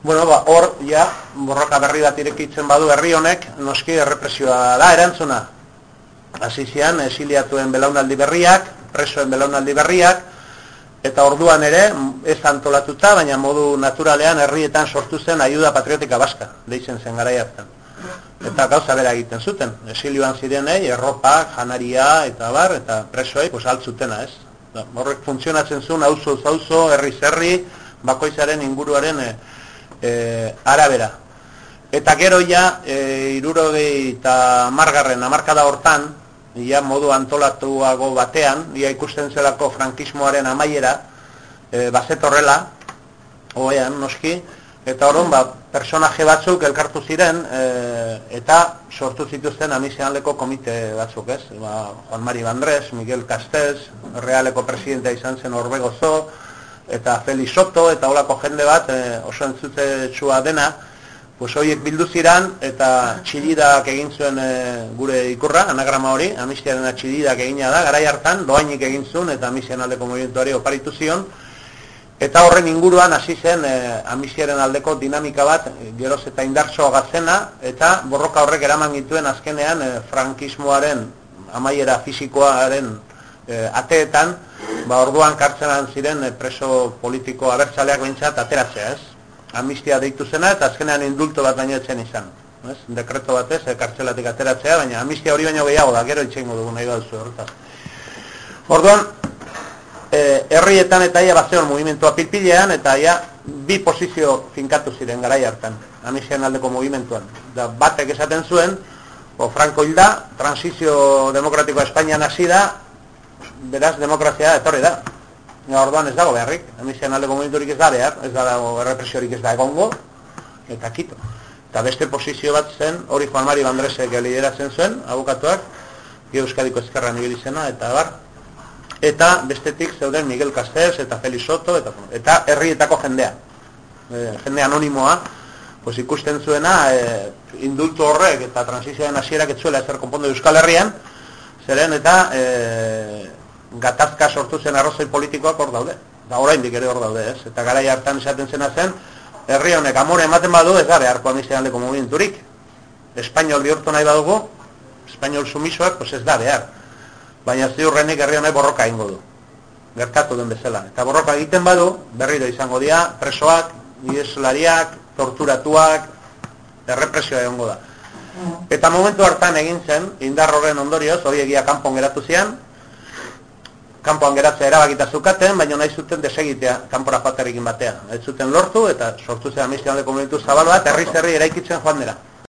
Bueno, ba, hor, ja, borroka berri bat irekitzen badu herri honek, noski errepresioa da erantzuna. Hasi zian, esiliatuen belaunaldi berriak, presoen belaunaldi berriak, eta orduan ere, ez antolatuta, baina modu naturalean herrietan sortu zen ayuda patriotika baska, deitzen zen gara hartan. Eta gauza bera egiten zuten, esilioan zirenei, erropak, janaria, eta bar, eta presoei, pues, altzutena, ez? Horrek funtzionatzen zuen, auzo, auzo, herri, zerri, bakoizaren inguruaren, e, e, arabera. Eta gero ja, e, irurogei eta margarren amarkada hortan, ia modu antolatuago batean, ia ikusten zelako frankismoaren amaiera, e, bazet horrela, oean, noski, eta horren, ba, personaje batzuk elkartu ziren, e, eta sortu zituzten amizianleko komite batzuk, ez? Ba, Juan Mari Bandres, Miguel Castells, realeko presidentea izan zen Orbegozo, eta Felix Soto eta holako jende bat e, oso entzute txua dena pues horiek bildu ziran eta txididak egin zuen e, gure ikurra, anagrama hori amistiaren txididak egina da, garai hartan doainik egin zuen eta amistiaren aldeko movimentuari oparitu zion. Eta horren inguruan hasi zen e, amistiaren aldeko dinamika bat geroz eta indartsoa gatzena eta borroka horrek eraman gituen azkenean e, frankismoaren amaiera fisikoaren e, ateetan ba orduan kartzelan ziren eh, preso politiko abertzaleak behintzat ateratzea, ez? Amnistia deitu zena eta azkenean indulto bat baino etzen izan, ez? Dekreto batez, e, kartzelatik ateratzea, baina amnistia hori baino gehiago da, gero itxengo dugu nahi baduzu horretaz. Orduan, e, herrietan eta ia bat zeon movimentua pilpilean, eta ia bi posizio finkatu ziren garai hartan, amnistian aldeko movimentuan. Da, batek esaten zuen, o Franco hilda, transizio demokratikoa Espainian hasi da, beraz demokrazia etorri da. Ja, orduan ez dago beharrik, emizian aldeko momenturik ez da behar, ez da dago errepresiorik ez da egongo, eta kito. Eta beste posizio bat zen, hori Juan Mari Bandresek lideratzen zuen, abokatuak, Euskadiko ezkerra nibili zena, eta bar. Eta bestetik zeuden Miguel Castells eta Felix Soto, eta, eta herrietako jendea. E, jende anonimoa, pues ikusten zuena, e, indultu horrek eta transizioen hasierak etzuela ezer konpondu Euskal Herrian, zeren eta e, gatazka sortu zen arrozoi politikoak hor daude. Da oraindik ere hor daude, ez? Eta garai hartan esaten zena zen, herri honek amore ematen badu ez da beharko amistean leko movimenturik. Espainol bihurtu nahi badugu, espainol sumisoak, pues ez da behar. Baina ziurrenik herri honek borroka ingo du. Gertatu den bezala. Eta borroka egiten badu, berriro izango dira, presoak, ieslariak, torturatuak, errepresioa egongo da. Eta momentu hartan egin zen, indar horren ondorioz, hori egia kanpon geratu zian, kanpoan geratzea erabakita zukaten, baina nahi zuten desegitea kanpora joaterrikin batea. Ez zuten lortu eta sortu zen amnistia komunitu zabal bat, herri zerri eraikitzen joan dira.